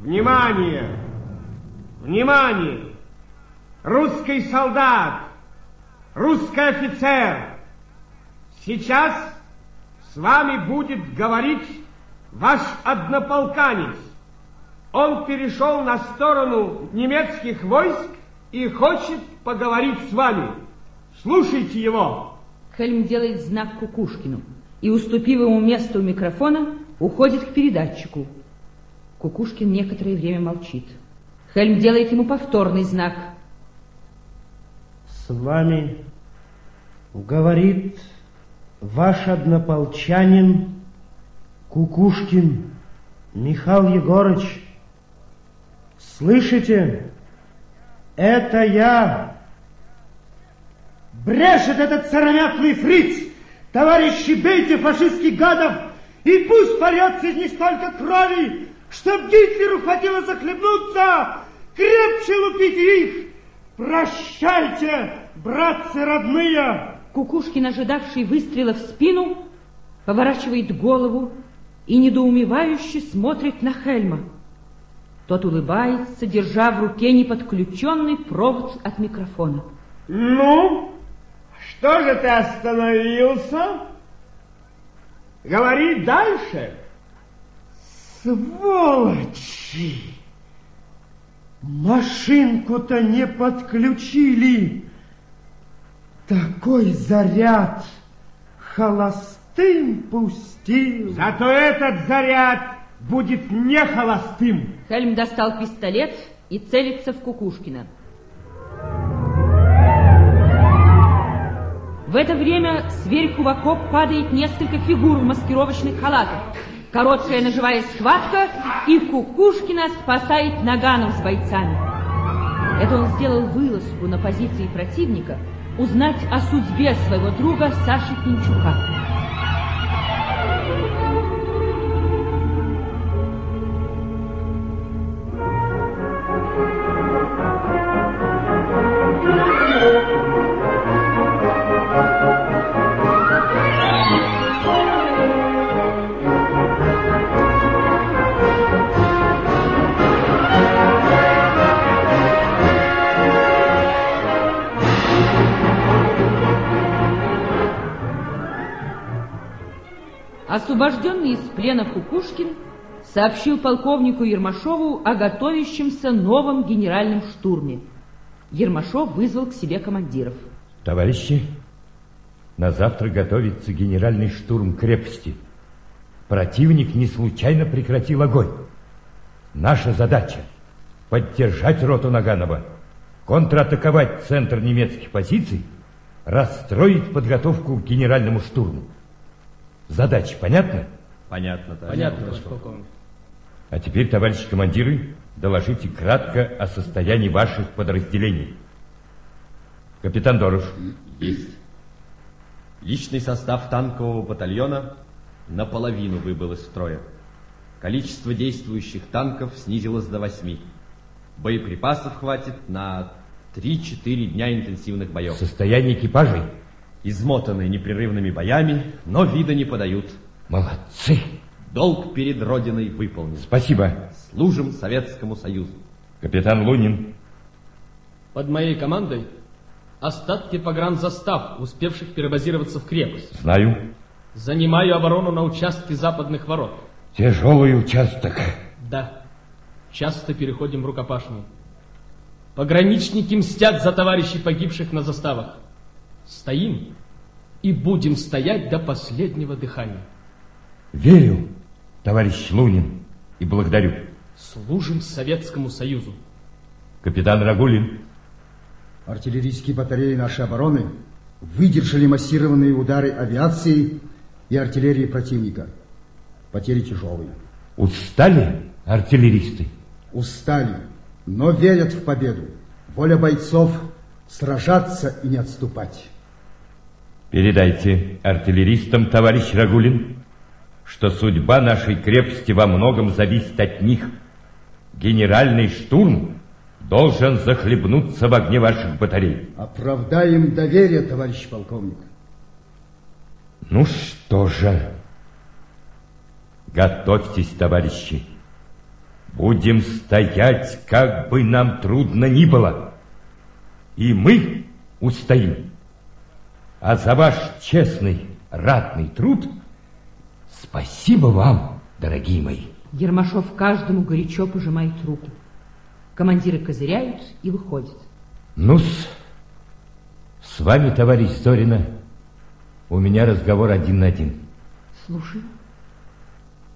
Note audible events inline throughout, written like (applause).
Внимание! Внимание! Русский солдат, русский офицер, сейчас с вами будет говорить ваш однополканец. Он перешел на сторону немецких войск и хочет поговорить с вами. Слушайте его. Хельм делает знак Кукушкину и, уступив ему место у микрофона, уходит к передатчику. Кукушкин некоторое время молчит. Хельм делает ему повторный знак. С вами говорит ваш однополчанин Кукушкин Михаил Егорыч. Слышите? Это я. Брешет этот сыромятный фриц. Товарищи, бейте фашистских гадов, и пусть польется из них столько крови, чтоб Гитлеру хватило захлебнуться, крепче лупите их. Прощайте, братцы родные. Кукушкин, ожидавший выстрела в спину, поворачивает голову и недоумевающе смотрит на Хельма. Тот улыбается, держа в руке неподключенный провод от микрофона. Ну, что же ты остановился? Говори дальше. Сволочи! Машинку-то не подключили. Такой заряд холостым пустил. Зато этот заряд будет не холостым. Хельм достал пистолет и целится в Кукушкина. В это время сверху в окоп падает несколько фигур в маскировочных халатах. Короткая ножевая схватка, и Кукушкина спасает Наганов с бойцами. Это он сделал вылазку на позиции противника, узнать о судьбе своего друга Саши Пинчука. Освобожденный из плена Кукушкин сообщил полковнику Ермашову о готовящемся новом генеральном штурме. Ермашов вызвал к себе командиров. Товарищи, на завтра готовится генеральный штурм крепости. Противник не случайно прекратил огонь. Наша задача – поддержать роту Наганова, контратаковать центр немецких позиций, расстроить подготовку к генеральному штурму. Задача понятна? Понятно, товарищ. Понятно, товарищ полковник. А теперь, товарищи командиры, доложите кратко о состоянии ваших подразделений. Капитан Дорош. Есть. Личный состав танкового батальона наполовину выбыл из строя. Количество действующих танков снизилось до восьми. Боеприпасов хватит на 3-4 дня интенсивных боев. Состояние экипажей? Измотанные непрерывными боями, но вида не подают. Молодцы! Долг перед Родиной выполнен. Спасибо. Служим Советскому Союзу. Капитан Лунин. Под моей командой остатки погранзастав, успевших перебазироваться в крепость. Знаю. Занимаю оборону на участке западных ворот. Тяжелый участок. Да. Часто переходим в рукопашную. Пограничники мстят за товарищей погибших на заставах. Стоим и будем стоять до последнего дыхания. Верю, товарищ Лунин, и благодарю. Служим Советскому Союзу. Капитан Рагулин. Артиллерийские батареи нашей обороны выдержали массированные удары авиации и артиллерии противника. Потери тяжелые. Устали артиллеристы? Устали, но верят в победу. Воля бойцов сражаться и не отступать. Передайте артиллеристам, товарищ Рагулин, что судьба нашей крепости во многом зависит от них. Генеральный штурм должен захлебнуться в огне ваших батарей. Оправдаем доверие, товарищ полковник. Ну что же, готовьтесь, товарищи. Будем стоять, как бы нам трудно ни было. И мы устоим. А за ваш честный, ратный труд спасибо вам, дорогие мои. Ермашов каждому горячо пожимает руку. Командиры козыряют и выходят. Ну-с, с вами, товарищ Зорина, у меня разговор один на один. Слушаю.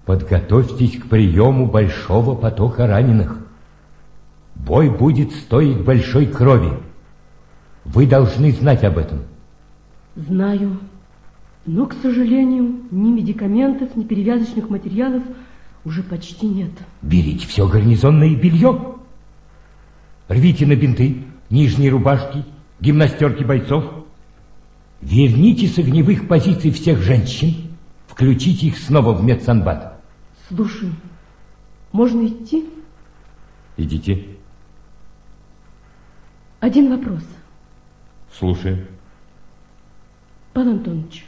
Подготовьтесь к приему большого потока раненых. Бой будет стоить большой крови. Вы должны знать об этом. Знаю. Но, к сожалению, ни медикаментов, ни перевязочных материалов уже почти нет. Берите все гарнизонное белье. Рвите на бинты, нижние рубашки, гимнастерки бойцов. Верните с огневых позиций всех женщин, включите их снова в медсанбат. Слушай, можно идти? Идите. Один вопрос. Слушаю. Пан Антонович,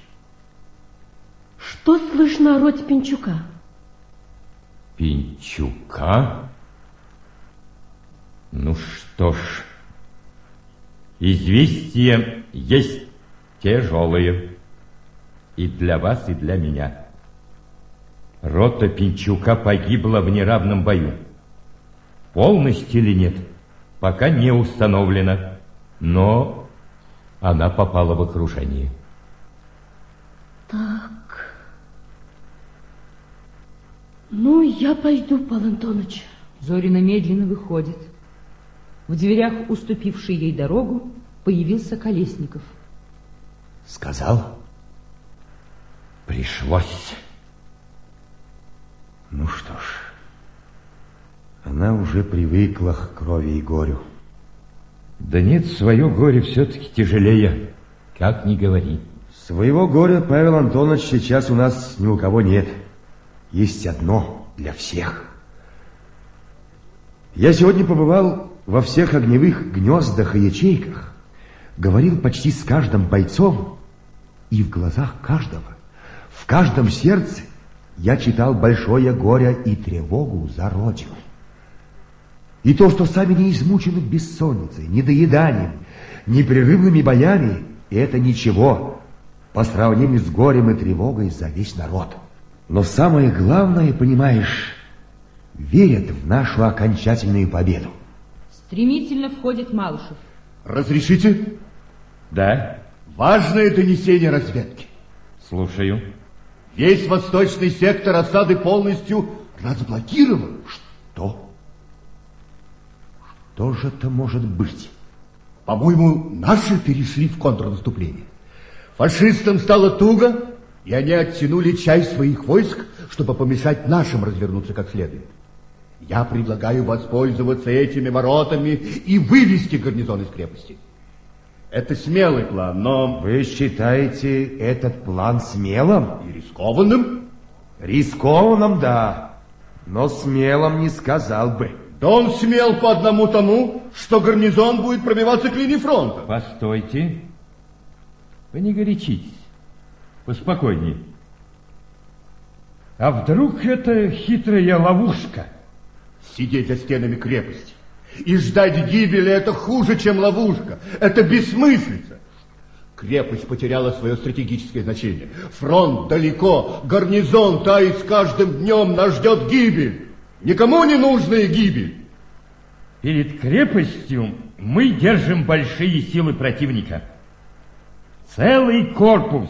что слышно о роте Пинчука? Пинчука? Ну что ж, известия есть тяжелые. И для вас, и для меня. Рота Пинчука погибла в неравном бою. Полностью или нет, пока не установлено. Но она попала в окружение. Так. Ну, я пойду, Павел Антонович. Зорина медленно выходит. В дверях, уступивший ей дорогу, появился Колесников. Сказал? Пришлось. Ну что ж, она уже привыкла к крови и горю. Да нет, свое горе все-таки тяжелее, как ни говори. Своего горя, Павел Антонович, сейчас у нас ни у кого нет. Есть одно для всех. Я сегодня побывал во всех огневых гнездах и ячейках, говорил почти с каждым бойцом, и в глазах каждого, в каждом сердце я читал большое горе и тревогу за Родину. И то, что сами не измучены бессонницей, недоеданием, непрерывными боями, это ничего по сравнению с горем и тревогой за весь народ. Но самое главное, понимаешь, верят в нашу окончательную победу. Стремительно входит Малышев. Разрешите? Да, Важное донесение разведки. слушаю. Весь восточный сектор осады полностью разблокирован. Что? Что же это может быть? По-моему, наши перешли в контрнаступление. Фашистам стало туго, и они оттянули часть своих войск, чтобы помешать нашим развернуться как следует. Я предлагаю воспользоваться этими воротами и вывести гарнизон из крепости. Это смелый план, но Вы считаете этот план смелым? и рискованным. Рискованным, да, но смелым не сказал бы. Да он смел по одному тому, что гарнизон будет пробиваться к линии фронта. Постойте. Вы не горячитесь. Поспокойнее. А вдруг это хитрая ловушка? Сидеть за стенами крепости и ждать гибели – это хуже, чем ловушка. Это бессмыслица. Крепость потеряла свое стратегическое значение. Фронт далеко, гарнизон тает с каждым днем, нас ждет гибель. Никому не нужная гибель. Перед крепостью мы держим большие силы противника. Целый корпус.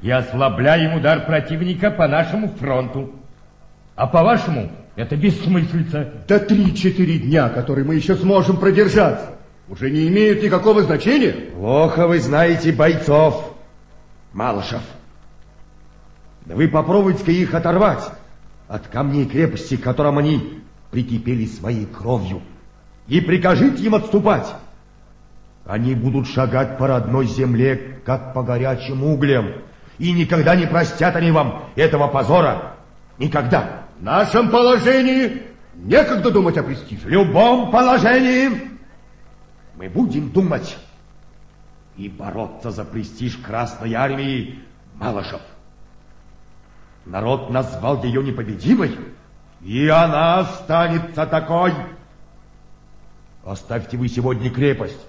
И ослабляем удар противника по нашему фронту. А по-вашему, это бессмыслица. До три-четыре дня, которые мы еще сможем продержаться, уже не имеют никакого значения. Плохо вы знаете бойцов, Малышев. Да вы попробуйте их оторвать от камней крепости, к которым они прикипели своей кровью, и прикажите им отступать. Они будут шагать по родной земле, как по горячим углям, и никогда не простят они вам этого позора. Никогда. В нашем положении некогда думать о престиже. В любом положении мы будем думать и бороться за престиж Красной Армии Малышев. Народ назвал ее непобедимой, И она останется такой. Оставьте вы сегодня крепость,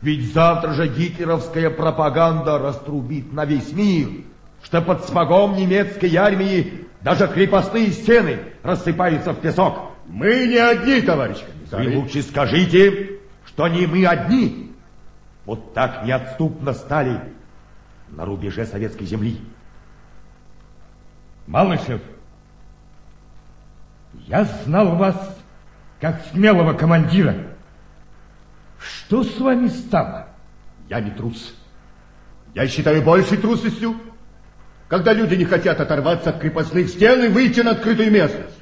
ведь завтра же гитлеровская пропаганда раструбит на весь мир, что под смогом немецкой армии даже крепостные стены рассыпаются в песок. Мы не одни, товарищ комиссар. Вы лучше скажите, что не мы одни. Вот так неотступно стали на рубеже советской земли. Малышев, я знал вас как смелого командира. Что с вами стало? Я не трус. Я считаю большей трусостью, когда люди не хотят оторваться от крепостных стен и выйти на открытую местность.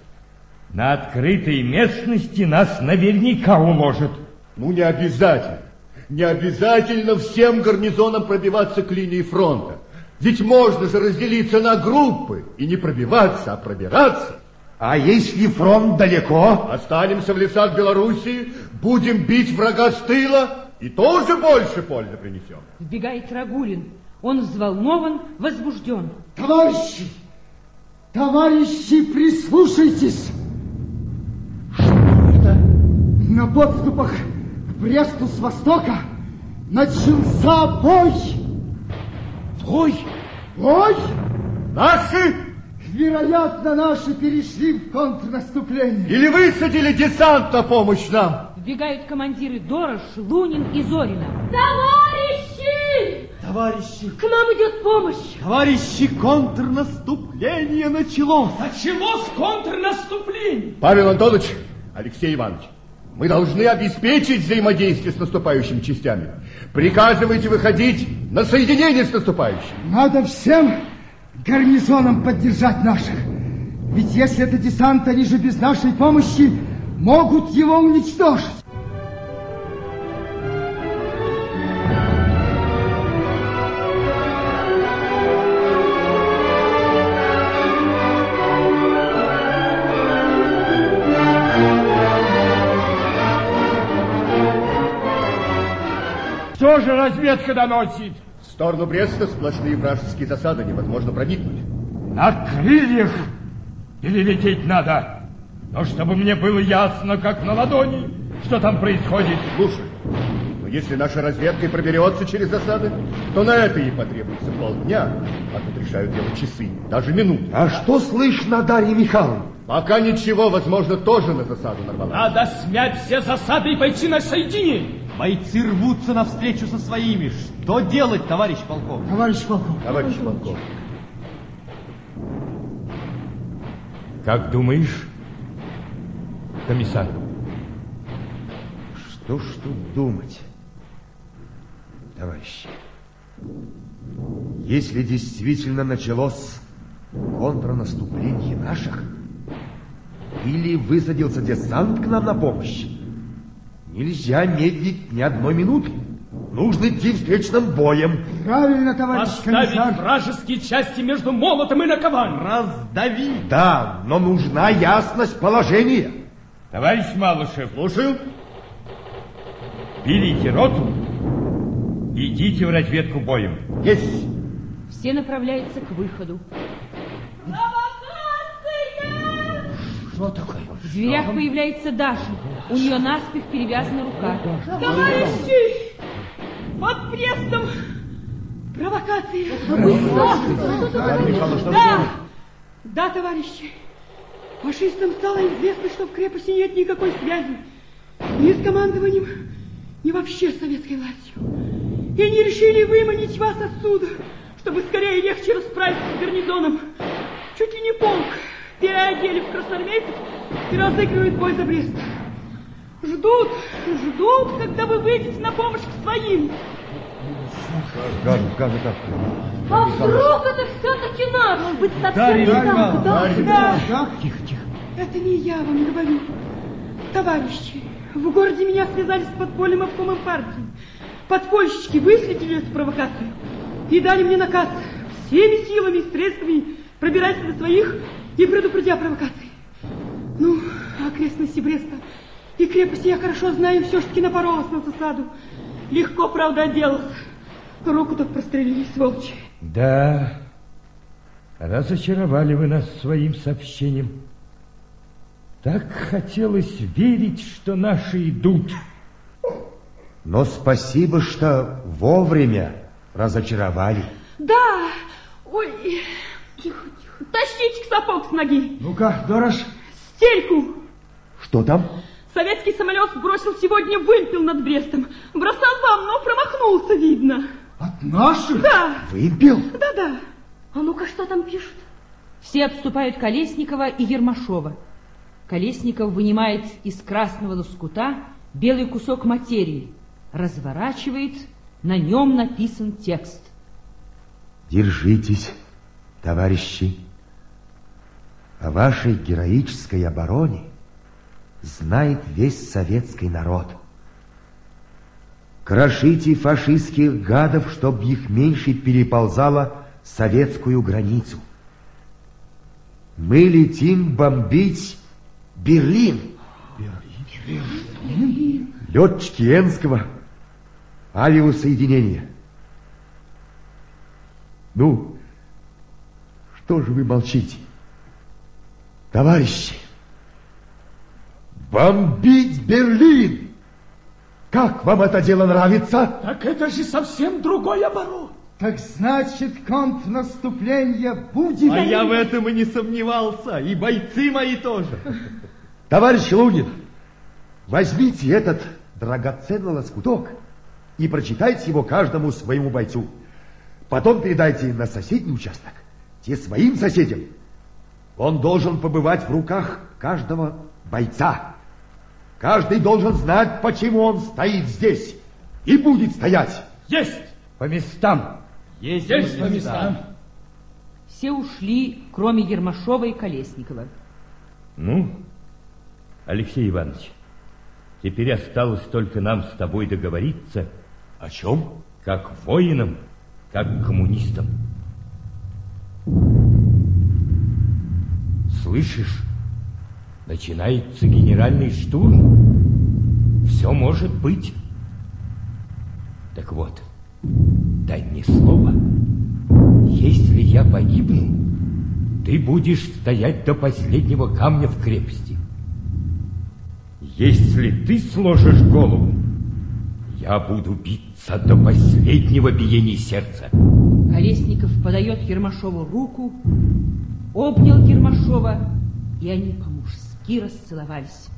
На открытой местности нас наверняка уложат. Ну, не обязательно. Не обязательно всем гарнизонам пробиваться к линии фронта. Ведь можно же разделиться на группы и не пробиваться, а пробираться. А если фронт далеко? Останемся в лесах Белоруссии, будем бить врага с тыла и тоже больше пользы принесем. Вбегает Рагулин. Он взволнован, возбужден. Товарищи, товарищи, прислушайтесь. Что это? На подступах к Бресту с востока начался бой. Бой? Бой? Наши? Вероятно, наши перешли в контрнаступление. Или высадили десант на помощь нам? Вбегают командиры Дорош, Лунин и Зорина. Товарищи! Товарищи, К нам идет помощь! товарищи, контрнаступление началось. Началось контрнаступление. Павел Антонович, Алексей Иванович, мы должны обеспечить взаимодействие с наступающими частями. Приказывайте выходить на соединение с наступающими. Надо всем гарнизонам поддержать наших. Ведь если это десант, они же без нашей помощи могут его уничтожить. Же разведка доносит? В сторону Бреста сплошные вражеские засады, невозможно проникнуть. На крыльях или лететь надо? Но чтобы мне было ясно, как на ладони, что там происходит. Слушай, но если наша разведка и проберется через засады, то на это ей потребуется полдня, а тут решают дело часы, даже минуты. А что слышно, Дарья Михайловна? Пока ничего, возможно, тоже на засаду нарвалась. Надо смять все засады и пойти на соединение. Бойцы рвутся навстречу со своими. Что делать, товарищ полковник? Товарищ полковник. Товарищ полковник. Как думаешь, комиссар? Что ж тут думать, товарищи? Если действительно началось контрнаступление наших, или высадился десант к нам на помощь, нельзя медлить ни одной минуты. Нужно идти встречным боем. Правильно, товарищ Поставить комиссар. вражеские части между молотом и накованием. Раздави. Да, но нужна ясность положения. Товарищ Малышев, Слушаю. берите роту, идите в разведку боем. Есть. Все направляются к выходу. Что такое? Дверях появляется Даша. У нее наспех перевязана рука. Товарищи! Под Брестом провокации. Да, да, товарищи. Фашистам стало известно, что в крепости нет никакой связи ни с командованием, ни вообще с советской властью. И они решили выманить вас отсюда, чтобы скорее и легче расправиться с гарнизоном. Чуть ли не полк переодели в красноармейцев и разыгрывают бой за Брест. Ждут, ждут, когда вы выйдете на помощь к своим. Как, как это? А вдруг это все-таки наш? Быть совсем Дарья не так. Да, Да, да. тихо, тихо. Это не я вам говорю. Товарищи, в городе меня связали с подпольным обкомом партии. Подпольщики выследили эту провокацию и дали мне наказ всеми силами и средствами пробираться до своих и предупреди о провокации. Ну, окрестности Бреста и крепости я хорошо знаю, все-таки напоролась на засаду. Легко, правда, отделался. Руку так прострелили, сволочи. Да, разочаровали вы нас своим сообщением. Так хотелось верить, что наши идут. Но спасибо, что вовремя разочаровали. Да. Ой, тихо. Тащите сапог с ноги. Ну-ка, Дорож. Стельку. Что там? Советский самолет бросил сегодня вымпел над Брестом. Бросал вам, но промахнулся, видно. От наших? Да. Вымпел? Да-да. А ну-ка, что там пишут? Все обступают Колесникова и Ермашова. Колесников вынимает из красного лоскута белый кусок материи, разворачивает, на нем написан текст. Держитесь, товарищи. О вашей героической обороне знает весь советский народ. Крошите фашистских гадов, чтобы их меньше переползало советскую границу. Мы летим бомбить Берлин. Берлин? Летчики Энского авиасоединения. Ну, что же вы молчите? Товарищи, бомбить Берлин! Как вам это дело нравится? Так это же совсем другой оборот. Так значит, контрнаступление будет? А я в этом и не сомневался, и бойцы мои тоже. Товарищ Лунин, возьмите этот драгоценный лоскуток и прочитайте его каждому своему бойцу. Потом передайте на соседний участок, те своим соседям. Он должен побывать в руках каждого бойца. Каждый должен знать, почему он стоит здесь и будет стоять. Есть! По местам. Есть, Есть по местам. Все ушли, кроме Ермашова и Колесникова. Ну, Алексей Иванович, теперь осталось только нам с тобой договориться. О чем? Как воинам, как коммунистам. Слышишь? Начинается генеральный штурм. Все может быть. Так вот, дай мне слово. Если я погибну, ты будешь стоять до последнего камня в крепости. Если ты сложишь голову, я буду биться до последнего биения сердца. Колесников подает Ермашову руку, обнял Ермашова, и они по-мужски расцеловались.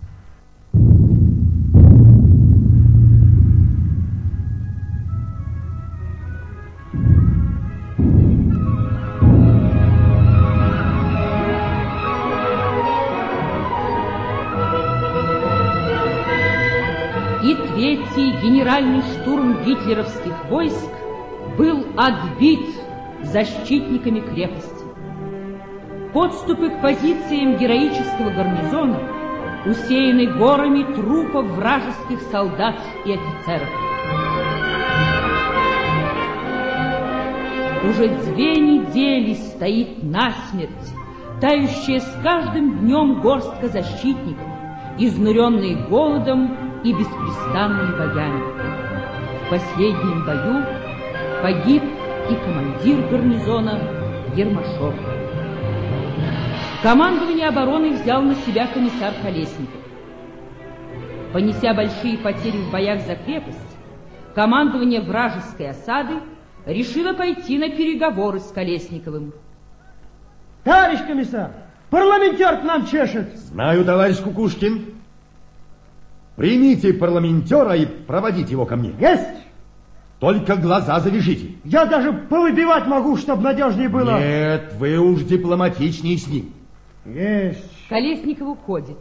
И третий генеральный штурм гитлеровских войск был отбит защитниками крепости. Подступы к позициям героического гарнизона усеяны горами трупов вражеских солдат и офицеров. Уже две недели стоит насмерть, тающая с каждым днем горстка защитников, изнуренные голодом и беспрестанными боями. В последнем бою погиб и командир гарнизона Ермашов. Командование обороны взял на себя комиссар Колесников. Понеся большие потери в боях за крепость, командование вражеской осады решило пойти на переговоры с Колесниковым. Товарищ комиссар, парламентер к нам чешет. Знаю, товарищ Кукушкин. Примите парламентера и проводите его ко мне. Есть! Только глаза завяжите. Я даже повыбивать могу, чтобы надежнее было. Нет, вы уж дипломатичнее с ним. Есть. Колесников уходит.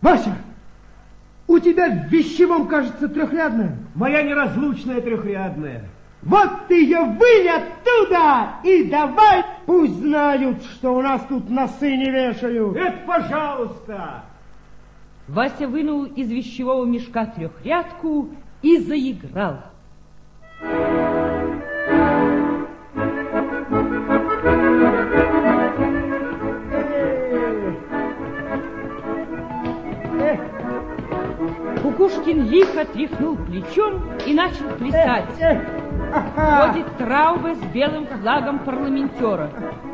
Вася, у тебя в вещевом, кажется, трехрядная. Моя неразлучная трехрядная. Вот ты ее вынь оттуда и давай, пусть знают, что у нас тут носы не вешают. Это пожалуйста. Вася вынул из вещевого мешка трехрядку и заиграл. Кукушкин лихо тряхнул плечом и начал плясать. Ходит Траубе с белым флагом парламентера.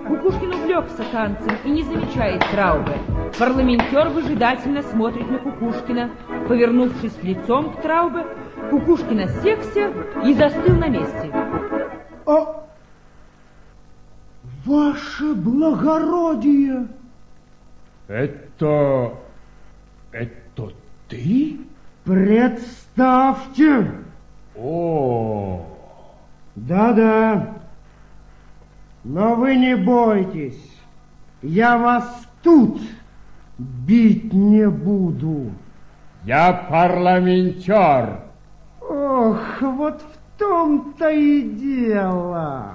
Кукушкин увлекся танцем и не замечает Траубе. Парламентер выжидательно смотрит на Кукушкина. Повернувшись лицом к Траубе, Кукушкин осекся и застыл на месте. А... Ваше благородие! Это... это ты? Представьте! О, Да-да. Но вы не бойтесь. Я вас тут бить не буду. я парламентер. Ох, вот в том-то и дело.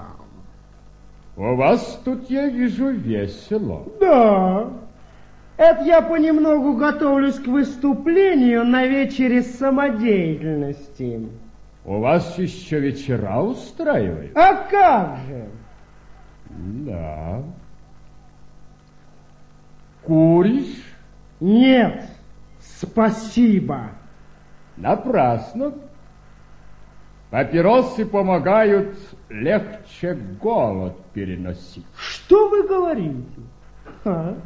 У вас тут, я вижу, весело. Да. Это я понемногу готовлюсь к выступлению на вечере самодеятельности. У вас еще вечера устраивают? А как же? Да. Куришь? Нет, спасибо. Напрасно. Папиросы помогают легче голод переносить. Что вы говорите? Ха?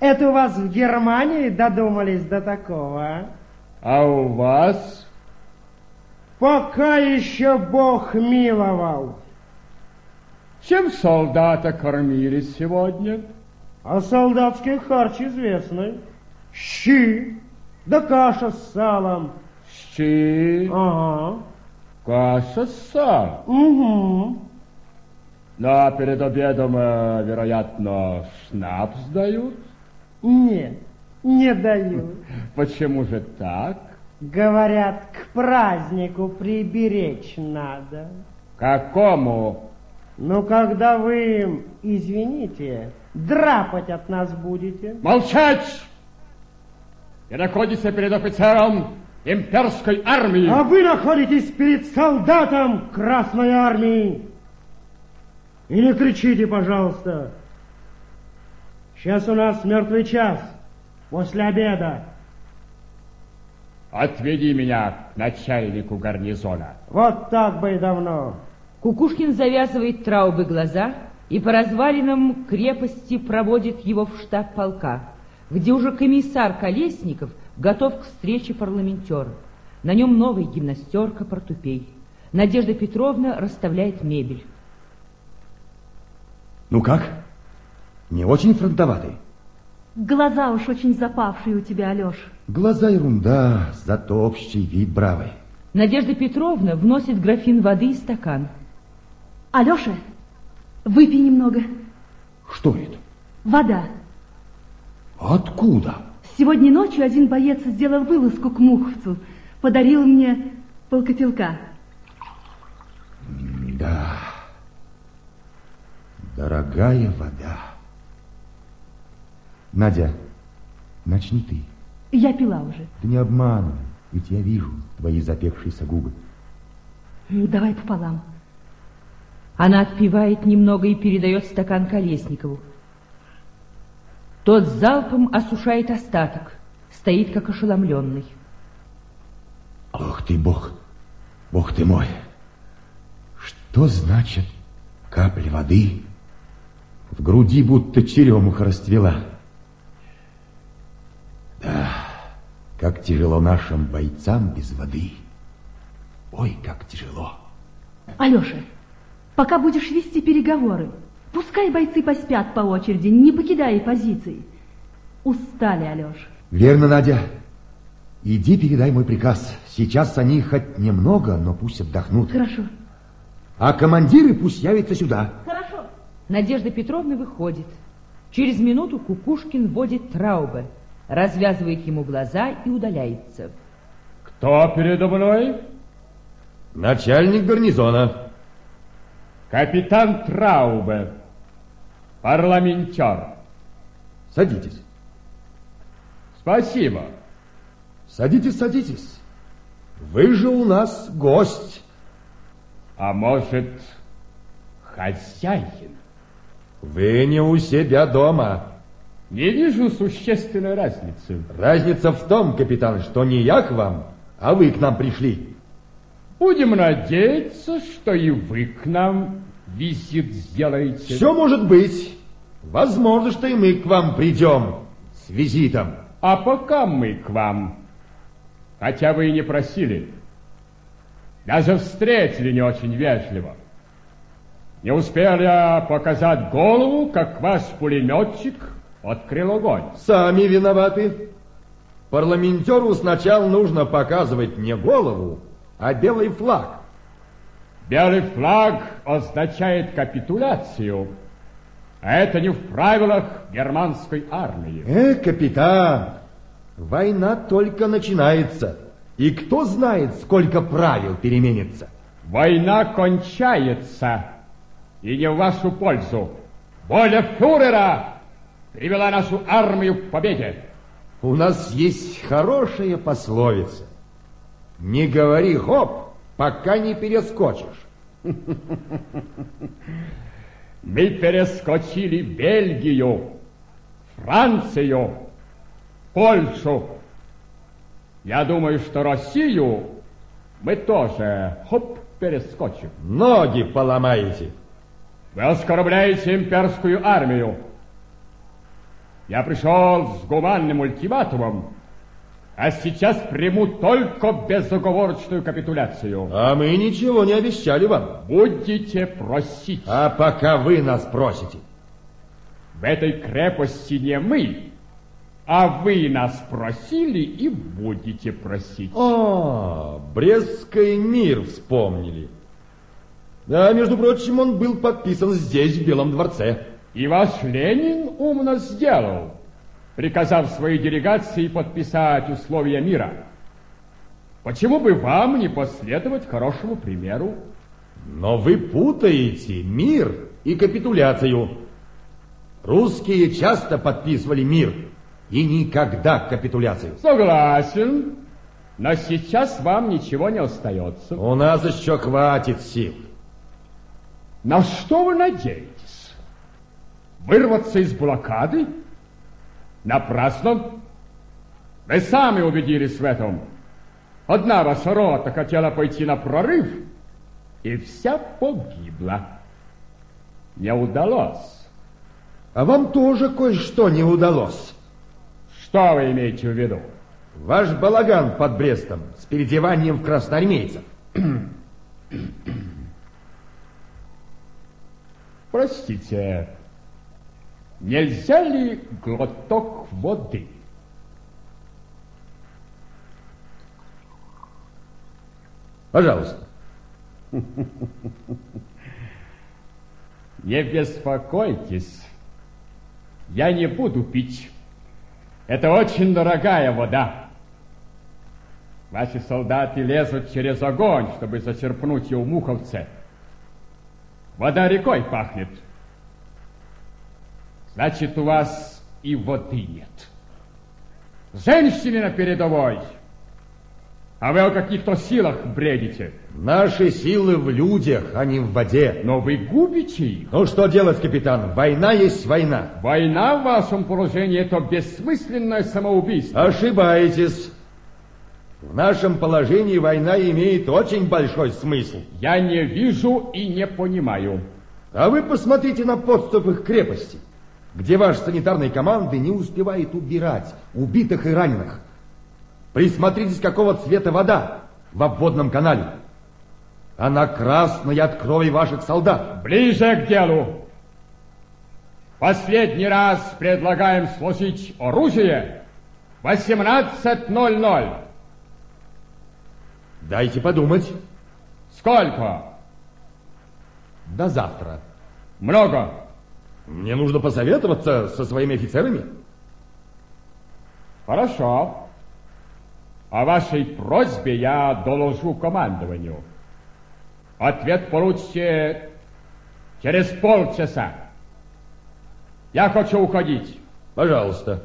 Это у вас в Германии додумались до такого, а? У вас? Пока еще Бог миловал. Чем солдата кормили сегодня? А солдатский харч известный. Щи, да каша с салом. Щи, Ага. каша с салом. Угу. Ну, а перед обедом, э, вероятно, шнапс дают? Нет, не даю. (laughs) Почему же так? Говорят, к празднику приберечь надо. Какому? Ну, когда вы, извините, драпать от нас будете. Молчать! Вы находитесь перед офицером имперской армии. А вы находитесь перед солдатом Красной Армии. И не кричите, пожалуйста. Сейчас у нас мертвый час, после обеда. Отведи меня к начальнику гарнизона. Вот так бы и давно. Кукушкин завязывает Траубе глаза и по развалинам крепости проводит его в штаб полка, где уже комиссар Колесников готов к встрече парламентеров. На нем новый гимнастерка, портупей. Надежда Петровна расставляет мебель. Ну как? Не очень фронтоватый? Глаза уж очень запавшие у тебя, Алеш. Глаза ерунда, зато общий вид бравый. Надежда Петровна вносит графин воды и стакан. Алеша, выпей немного. Что это? Вода. Откуда? Сегодня ночью один боец сделал вылазку к Муховцу. Подарил мне полкотелка. Да. Дорогая вода. Надя, начни ты. Я пила уже. Ты не обманывай, ведь я вижу твои запекшиеся губы. Ну, давай пополам. Она отпивает немного и передает стакан Колесникову. Тот залпом осушает остаток, стоит как ошеломленный. Ох ты, Бог, Бог ты мой. Что значит капли воды в груди будто черемуха расцвела? Да, как тяжело нашим бойцам без воды. Ой, как тяжело. Алеша, пока будешь вести переговоры, пускай бойцы поспят по очереди, не покидая позиции. Устали, Алеша. Верно, Надя. Иди передай мой приказ. Сейчас они хоть немного, но пусть отдохнут. Хорошо. А командиры пусть явятся сюда. Хорошо. Надежда Петровна выходит. Через минуту Кукушкин вводит Траубе, развязывает ему глаза и удаляется. Кто передо мной? Начальник гарнизона. Капитан Траубе, парламентер. Садитесь. Спасибо. Садитесь, садитесь. Вы же у нас гость. А может, хозяин? Вы не у себя дома. Не вижу существенной разницы. Разница в том, капитан, что не я к вам, а вы к нам пришли. Будем надеяться, что и вы к нам визит сделаете. Все может быть. Возможно, что и мы к вам придем. визитом. А пока мы к вам, хотя вы и не просили, даже встретили не очень вежливо. Не успел я показать голову, как ваш пулеметчик открыл огонь. Сами виноваты. Парламентеру сначала нужно показывать не голову, а белый флаг. Белый флаг означает капитуляцию. А это не в правилах германской армии. Э, капитан, война только начинается. И кто знает, сколько правил переменится. Война кончается. И не в вашу пользу. Воля фюрера привела нашу армию к победе. У нас есть хорошая пословица. Не говори хоп, пока не перескочишь. (laughs) Мы перескочили Бельгию, Францию, Польшу. Я думаю, что Россию мы тоже, хоп, перескочим. Ноги поломаете. Вы оскорбляете имперскую армию. Я пришел с гуманным ультиматумом, а сейчас приму только безоговорочную капитуляцию. А мы ничего не обещали вам. Будете просить. А пока вы нас просите. В этой крепости не мы, а вы нас просили и будете просить. О, Брестский мир вспомнили. Да, между прочим, он был подписан здесь, в Белом дворце. И ваш Ленин умно сделал, приказав своей делегации подписать условия мира. Почему бы вам не последовать хорошему примеру? Но вы путаете мир и капитуляцию. Русские часто подписывали мир и никогда капитуляцию. Согласен, но сейчас вам ничего не остается. У нас еще хватит сил. На что вы надеетесь? Вырваться из блокады? Напрасно. Вы сами убедились в этом. Одна ваша рота хотела пойти на прорыв, и вся погибла. Не удалось. А вам тоже кое-что не удалось. Что вы имеете в виду? Ваш балаган под Брестом с переодеванием в красноармейцев. Простите, нельзя ли глоток воды? Пожалуйста. (laughs) Не беспокойтесь, я не буду пить. Это очень дорогая вода. Ваши солдаты лезут через огонь, чтобы зачерпнуть ее у муховце. Вода рекой пахнет. Значит, у вас и воды нет. Женщины на передовой. А вы о каких-то силах бредите. Наши силы в людях, а не в воде. Но вы губите их. Ну что делать, капитан? Война есть война. Война в вашем положении это бессмысленное самоубийство. Ошибаетесь. В нашем положении война имеет очень большой смысл. Я не вижу и не понимаю. А вы посмотрите на подступы к крепости, где ваши санитарные команды не успевают убирать убитых и раненых. Присмотритесь, какого цвета вода в обводном канале. Она красная от крови ваших солдат. Ближе к делу. Последний раз предлагаем сложить оружие 18.00. Дайте подумать. Сколько? До завтра. Много. Мне нужно посоветоваться со своими офицерами. Хорошо. О вашей просьбе я доложу командованию. Ответ получите через полчаса. Я хочу уходить. Пожалуйста.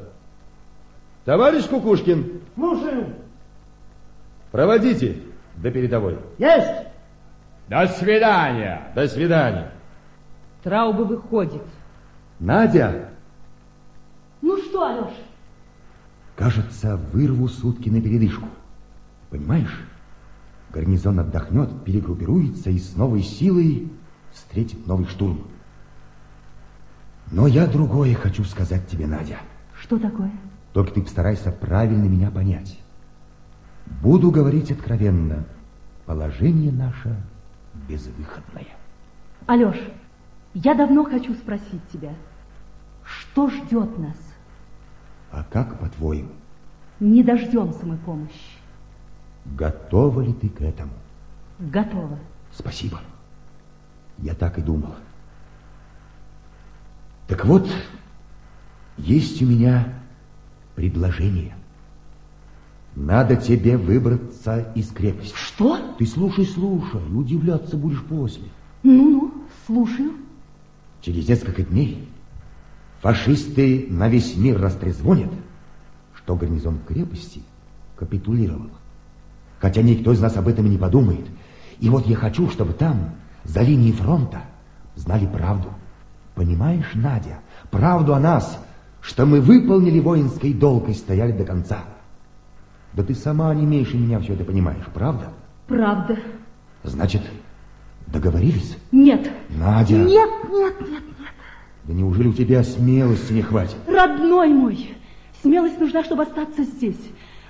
Товарищ Кукушкин. Слушаю. Проводите до передовой. Есть. До свидания. До свидания. Трауба выходит. Надя. Ну что, Алеша? Кажется, вырву сутки на передышку. Понимаешь? Гарнизон отдохнет, перегруппируется и с новой силой встретит новый штурм. Но я другое хочу сказать тебе, Надя. Что такое? Только ты постарайся правильно меня понять. Буду говорить откровенно. Положение наше безвыходное. Алеш, я давно хочу спросить тебя, что ждет нас? А как, по-твоему, Не дождемся мы помощи. готова ли ты к этому? Готово. Спасибо. Я так и думал. Так вот, есть у меня предложение. Надо тебе выбраться из крепости. Что? Ты слушай, слушай, удивляться будешь после. Ну-ну, слушаю. Через несколько дней фашисты на весь мир растрезвонят, что гарнизон крепости капитулировал. Хотя никто из нас об этом и не подумает. И вот я хочу, чтобы там, за линией фронта, знали правду. Понимаешь, Надя, правду о нас, что мы выполнили воинский долг и стояли до конца. Да ты сама не меньше меня все это понимаешь, правда? Правда. Значит, договорились? Нет. Надя. Нет, нет, нет, нет. Да неужели у тебя смелости не хватит? Родной мой, смелость нужна, чтобы остаться здесь.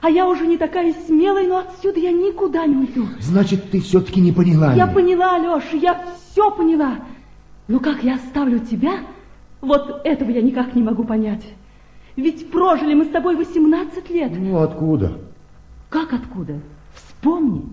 А я уже не такая смелая, но отсюда я никуда не уйду. Значит, ты все-таки не поняла Я меня. поняла, Алеша, я все поняла. Но как я оставлю тебя, вот этого я никак не могу понять. Ведь прожили мы с тобой 18 лет. Ну, откуда? Как откуда? Вспомни,